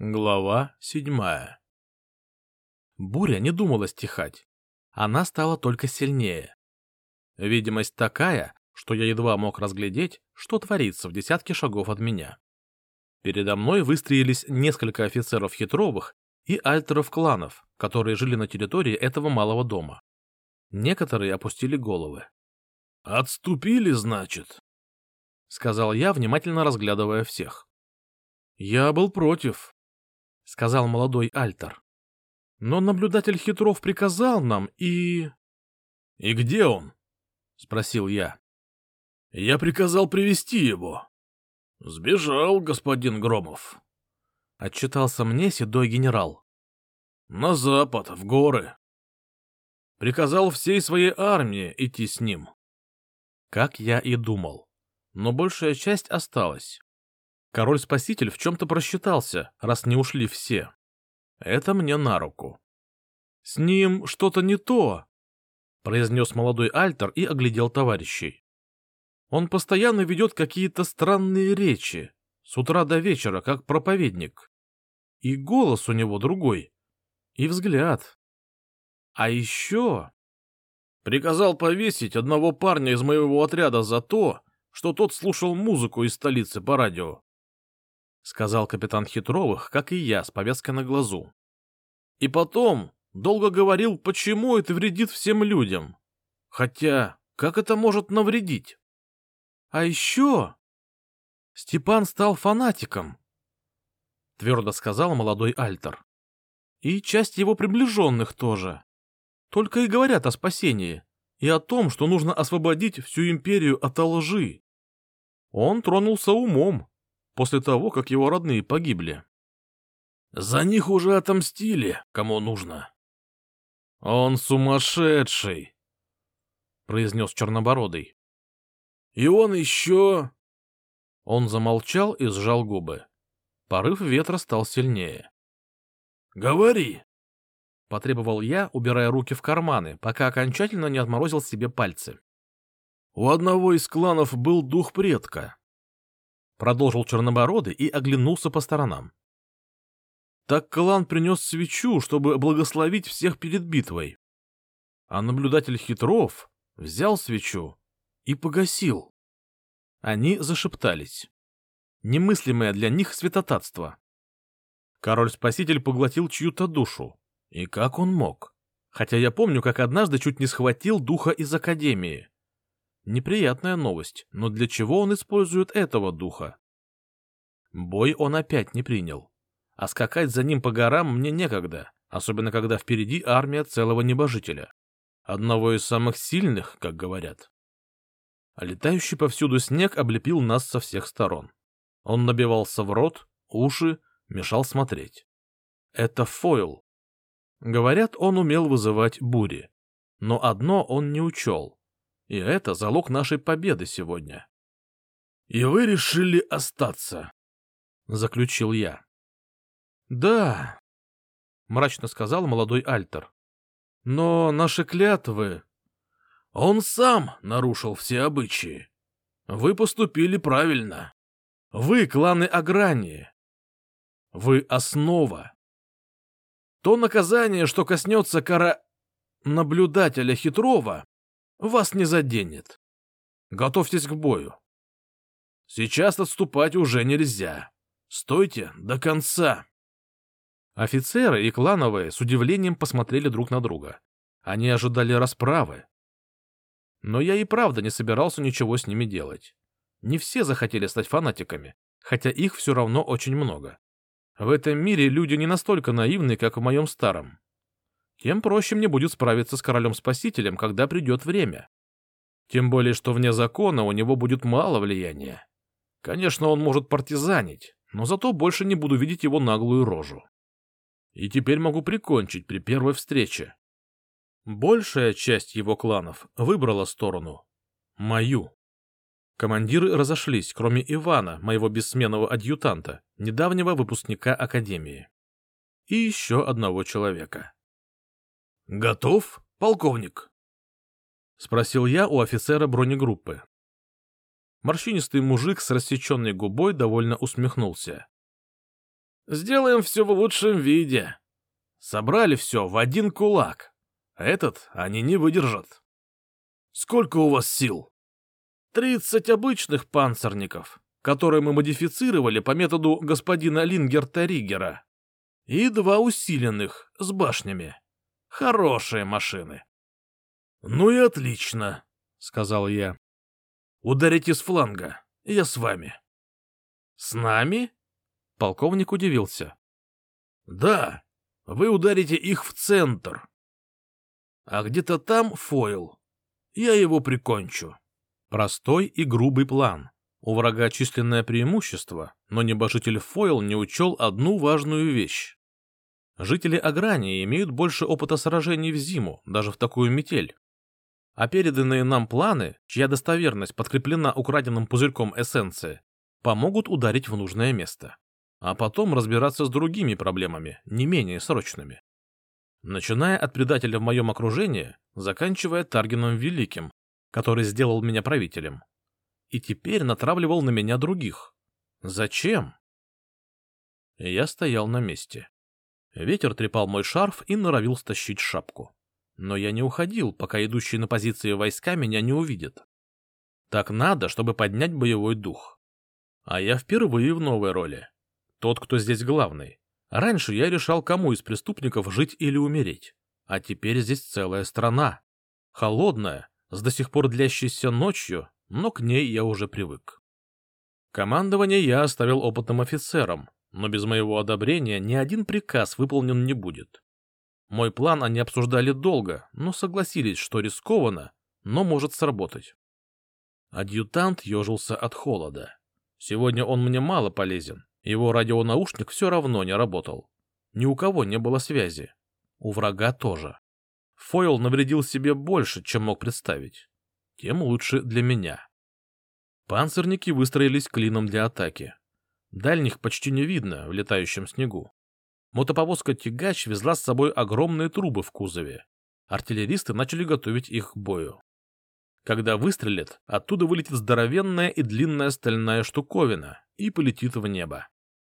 Глава седьмая Буря не думала стихать. Она стала только сильнее. Видимость такая, что я едва мог разглядеть, что творится в десятке шагов от меня. Передо мной выстроились несколько офицеров хитровых и альтеров кланов, которые жили на территории этого малого дома. Некоторые опустили головы. «Отступили, значит?» — сказал я, внимательно разглядывая всех. «Я был против», — сказал молодой альтер. «Но наблюдатель хитров приказал нам, и...» «И где он?» — спросил я. «Я приказал привести его». «Сбежал, господин Громов», — отчитался мне седой генерал. «На запад, в горы. Приказал всей своей армии идти с ним». Как я и думал но большая часть осталась. Король-спаситель в чем-то просчитался, раз не ушли все. Это мне на руку. — С ним что-то не то, — произнес молодой альтер и оглядел товарищей. Он постоянно ведет какие-то странные речи, с утра до вечера, как проповедник. И голос у него другой, и взгляд. А еще... Приказал повесить одного парня из моего отряда за то, что тот слушал музыку из столицы по радио. — сказал капитан Хитровых, как и я, с повязкой на глазу. И потом долго говорил, почему это вредит всем людям. Хотя, как это может навредить? А еще... Степан стал фанатиком, — твердо сказал молодой Альтер. И часть его приближенных тоже. Только и говорят о спасении и о том, что нужно освободить всю империю от лжи. Он тронулся умом после того, как его родные погибли. За них уже отомстили, кому нужно. Он сумасшедший, произнес Чернобородый. И он еще... Он замолчал и сжал губы. Порыв ветра стал сильнее. «Говори!» — потребовал я, убирая руки в карманы, пока окончательно не отморозил себе пальцы. У одного из кланов был дух предка. Продолжил Чернобородый и оглянулся по сторонам. Так клан принес свечу, чтобы благословить всех перед битвой. А наблюдатель хитров взял свечу и погасил. Они зашептались. Немыслимое для них святотатство. Король-спаситель поглотил чью-то душу. И как он мог? Хотя я помню, как однажды чуть не схватил духа из Академии. Неприятная новость, но для чего он использует этого духа? Бой он опять не принял. А скакать за ним по горам мне некогда, особенно когда впереди армия целого небожителя. Одного из самых сильных, как говорят. А летающий повсюду снег облепил нас со всех сторон. Он набивался в рот, уши, мешал смотреть. Это фойл. Говорят, он умел вызывать бури. Но одно он не учел. И это залог нашей победы сегодня. — И вы решили остаться? — заключил я. — Да, — мрачно сказал молодой Альтер. — Но наши клятвы... Он сам нарушил все обычаи. Вы поступили правильно. Вы кланы Агрании. Вы основа. То наказание, что коснется кора... наблюдателя хитрого, вас не заденет. Готовьтесь к бою. Сейчас отступать уже нельзя. Стойте до конца. Офицеры и клановые с удивлением посмотрели друг на друга. Они ожидали расправы. Но я и правда не собирался ничего с ними делать. Не все захотели стать фанатиками, хотя их все равно очень много. В этом мире люди не настолько наивны, как в моем старом тем проще мне будет справиться с королем-спасителем, когда придет время. Тем более, что вне закона у него будет мало влияния. Конечно, он может партизанить, но зато больше не буду видеть его наглую рожу. И теперь могу прикончить при первой встрече. Большая часть его кланов выбрала сторону. Мою. Командиры разошлись, кроме Ивана, моего бессменного адъютанта, недавнего выпускника Академии. И еще одного человека. «Готов, полковник?» — спросил я у офицера бронегруппы. Морщинистый мужик с рассеченной губой довольно усмехнулся. Сделаем все в лучшем виде. Собрали все в один кулак. Этот они не выдержат. Сколько у вас сил? Тридцать обычных панцирников, которые мы модифицировали по методу господина Лингерта Ригера. И два усиленных, с башнями. Хорошие машины. Ну и отлично, сказал я. Ударите с фланга, я с вами. С нами? Полковник удивился. Да, вы ударите их в центр. А где-то там фойл. Я его прикончу. Простой и грубый план. У врага численное преимущество, но небожитель Фойл не учел одну важную вещь. Жители Агрании имеют больше опыта сражений в зиму, даже в такую метель. А переданные нам планы, чья достоверность подкреплена украденным пузырьком эссенции, помогут ударить в нужное место. А потом разбираться с другими проблемами, не менее срочными. Начиная от предателя в моем окружении, заканчивая Таргином Великим, который сделал меня правителем. И теперь натравливал на меня других. Зачем? Я стоял на месте. Ветер трепал мой шарф и норовил стащить шапку. Но я не уходил, пока идущие на позиции войска меня не увидят. Так надо, чтобы поднять боевой дух. А я впервые в новой роли. Тот, кто здесь главный. Раньше я решал, кому из преступников жить или умереть. А теперь здесь целая страна. Холодная, с до сих пор длящейся ночью, но к ней я уже привык. Командование я оставил опытным офицерам, но без моего одобрения ни один приказ выполнен не будет. Мой план они обсуждали долго, но согласились, что рискованно, но может сработать. Адъютант ежился от холода. Сегодня он мне мало полезен, его радионаушник все равно не работал. Ни у кого не было связи. У врага тоже. Фойл навредил себе больше, чем мог представить. Тем лучше для меня. Панцирники выстроились клином для атаки. Дальних почти не видно в летающем снегу. Мотоповозка-тягач везла с собой огромные трубы в кузове. Артиллеристы начали готовить их к бою. Когда выстрелят, оттуда вылетит здоровенная и длинная стальная штуковина и полетит в небо.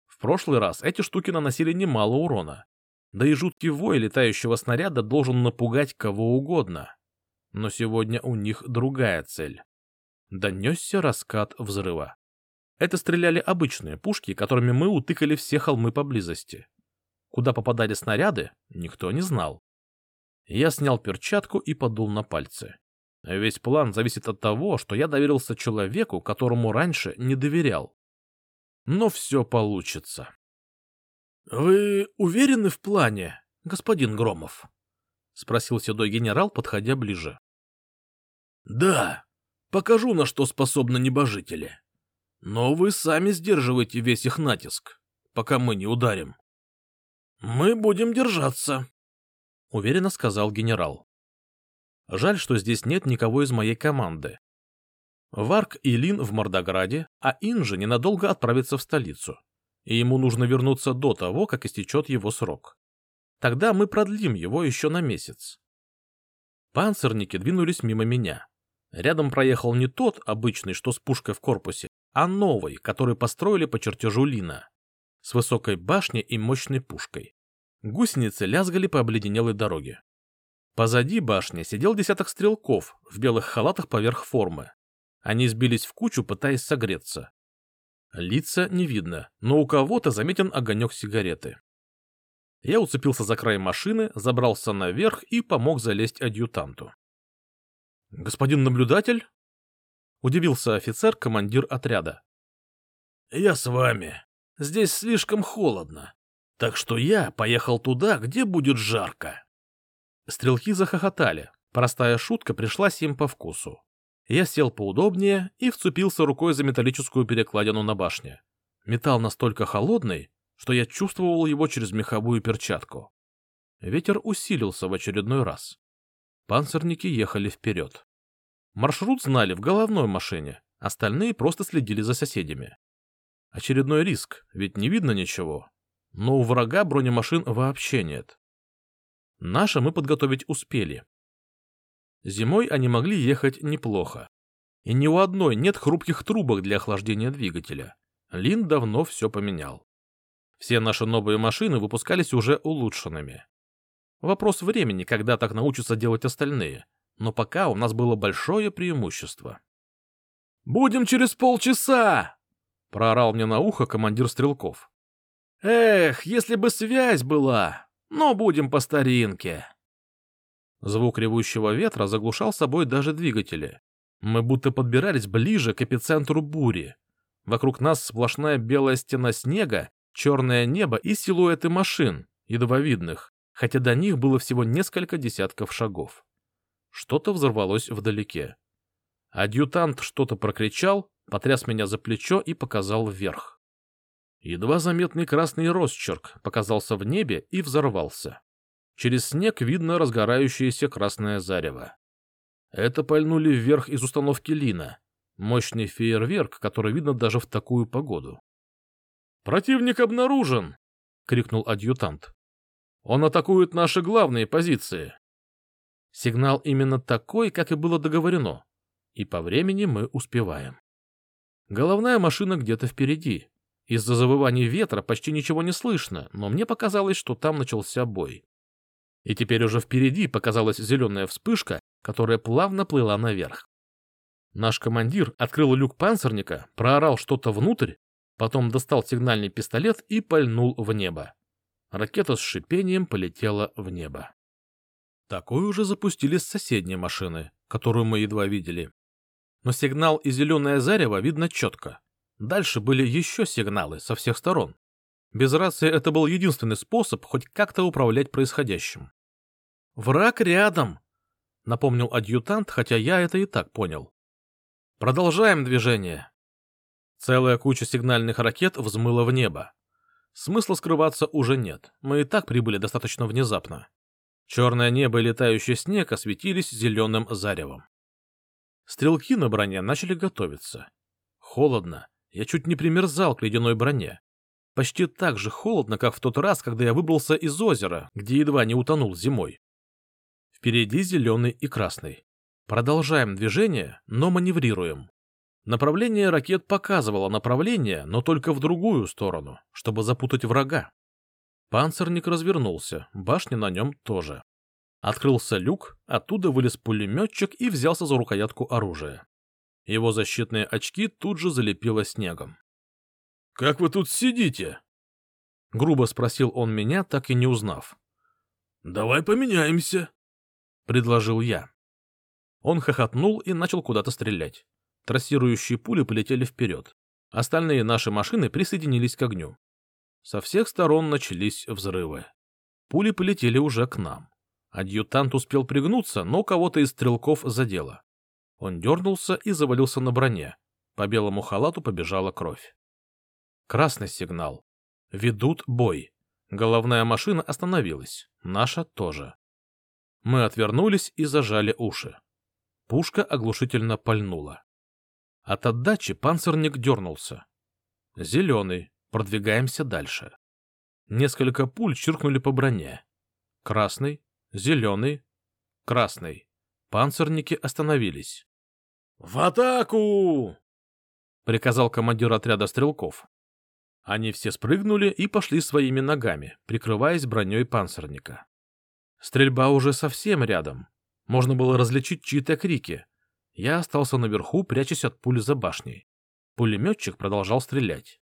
В прошлый раз эти штуки наносили немало урона. Да и жуткий вой летающего снаряда должен напугать кого угодно. Но сегодня у них другая цель. Донесся раскат взрыва. Это стреляли обычные пушки, которыми мы утыкали все холмы поблизости. Куда попадали снаряды, никто не знал. Я снял перчатку и подул на пальцы. Весь план зависит от того, что я доверился человеку, которому раньше не доверял. Но все получится. — Вы уверены в плане, господин Громов? — спросил седой генерал, подходя ближе. — Да, покажу, на что способны небожители. Но вы сами сдерживаете весь их натиск, пока мы не ударим. — Мы будем держаться, — уверенно сказал генерал. Жаль, что здесь нет никого из моей команды. Варк и Лин в Мордограде, а Инжи ненадолго отправится в столицу. И ему нужно вернуться до того, как истечет его срок. Тогда мы продлим его еще на месяц. Панцирники двинулись мимо меня. Рядом проехал не тот, обычный, что с пушкой в корпусе, а новый, который построили по чертежу Лина, с высокой башней и мощной пушкой. Гусеницы лязгали по обледенелой дороге. Позади башни сидел десяток стрелков в белых халатах поверх формы. Они сбились в кучу, пытаясь согреться. Лица не видно, но у кого-то заметен огонек сигареты. Я уцепился за край машины, забрался наверх и помог залезть адъютанту. — Господин наблюдатель? — удивился офицер, командир отряда. — Я с вами. Здесь слишком холодно. Так что я поехал туда, где будет жарко. Стрелки захохотали. Простая шутка пришлась им по вкусу. Я сел поудобнее и вцепился рукой за металлическую перекладину на башне. Металл настолько холодный, что я чувствовал его через меховую перчатку. Ветер усилился в очередной раз. Панцирники ехали вперед. Маршрут знали в головной машине, остальные просто следили за соседями. Очередной риск, ведь не видно ничего. Но у врага бронемашин вообще нет. Наши мы подготовить успели. Зимой они могли ехать неплохо. И ни у одной нет хрупких трубок для охлаждения двигателя. Лин давно все поменял. Все наши новые машины выпускались уже улучшенными. Вопрос времени, когда так научатся делать остальные, но пока у нас было большое преимущество. «Будем через полчаса!» — проорал мне на ухо командир стрелков. «Эх, если бы связь была! Но будем по старинке!» Звук ревущего ветра заглушал собой даже двигатели. Мы будто подбирались ближе к эпицентру бури. Вокруг нас сплошная белая стена снега, черное небо и силуэты машин, едва видных, хотя до них было всего несколько десятков шагов. Что-то взорвалось вдалеке. Адъютант что-то прокричал, потряс меня за плечо и показал вверх. Едва заметный красный росчерк показался в небе и взорвался. Через снег видно разгорающееся красное зарево. Это пальнули вверх из установки Лина. Мощный фейерверк, который видно даже в такую погоду. «Противник обнаружен!» — крикнул адъютант. «Он атакует наши главные позиции!» Сигнал именно такой, как и было договорено. И по времени мы успеваем. Головная машина где-то впереди. Из-за завываний ветра почти ничего не слышно, но мне показалось, что там начался бой. И теперь уже впереди показалась зеленая вспышка, которая плавно плыла наверх. Наш командир открыл люк панцирника, проорал что-то внутрь, потом достал сигнальный пистолет и пальнул в небо. Ракета с шипением полетела в небо. Такую уже запустили с соседней машины, которую мы едва видели. Но сигнал и зеленое зарево видно четко. Дальше были еще сигналы со всех сторон. Без рации это был единственный способ хоть как-то управлять происходящим. «Враг рядом!» — напомнил адъютант, хотя я это и так понял. «Продолжаем движение!» Целая куча сигнальных ракет взмыла в небо. Смысла скрываться уже нет, мы и так прибыли достаточно внезапно. Черное небо и летающий снег осветились зеленым заревом. Стрелки на броне начали готовиться. Холодно, я чуть не примерзал к ледяной броне. Почти так же холодно, как в тот раз, когда я выбрался из озера, где едва не утонул зимой. Впереди зеленый и красный. Продолжаем движение, но маневрируем. Направление ракет показывало направление, но только в другую сторону, чтобы запутать врага. Панцирник развернулся, башня на нем тоже. Открылся люк, оттуда вылез пулеметчик и взялся за рукоятку оружия. Его защитные очки тут же залепило снегом. — Как вы тут сидите? — грубо спросил он меня, так и не узнав. — Давай поменяемся, — предложил я. Он хохотнул и начал куда-то стрелять. Трассирующие пули полетели вперед. Остальные наши машины присоединились к огню. Со всех сторон начались взрывы. Пули полетели уже к нам. Адъютант успел пригнуться, но кого-то из стрелков задело. Он дернулся и завалился на броне. По белому халату побежала кровь. Красный сигнал. Ведут бой. Головная машина остановилась. Наша тоже. Мы отвернулись и зажали уши. Пушка оглушительно пальнула. От отдачи панцирник дернулся. Зеленый. Продвигаемся дальше. Несколько пуль чиркнули по броне. Красный, зеленый, красный. Панцирники остановились. «В атаку!» — приказал командир отряда стрелков. Они все спрыгнули и пошли своими ногами, прикрываясь броней панцирника. Стрельба уже совсем рядом. Можно было различить чьи-то крики. Я остался наверху, прячась от пули за башней. Пулеметчик продолжал стрелять.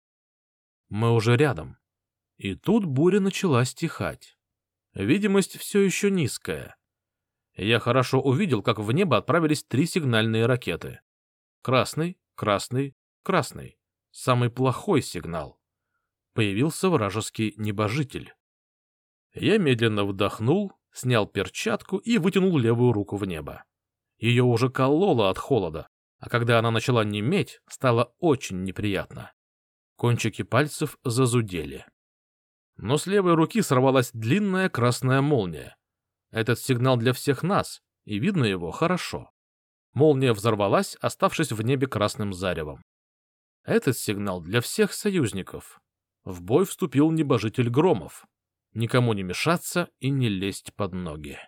Мы уже рядом. И тут буря начала стихать. Видимость все еще низкая. Я хорошо увидел, как в небо отправились три сигнальные ракеты. Красный, красный, красный. Самый плохой сигнал. Появился вражеский небожитель. Я медленно вдохнул, снял перчатку и вытянул левую руку в небо. Ее уже кололо от холода, а когда она начала неметь, стало очень неприятно. Кончики пальцев зазудели. Но с левой руки сорвалась длинная красная молния. Этот сигнал для всех нас, и видно его хорошо. Молния взорвалась, оставшись в небе красным заревом. Этот сигнал для всех союзников. В бой вступил небожитель Громов никому не мешаться и не лезть под ноги.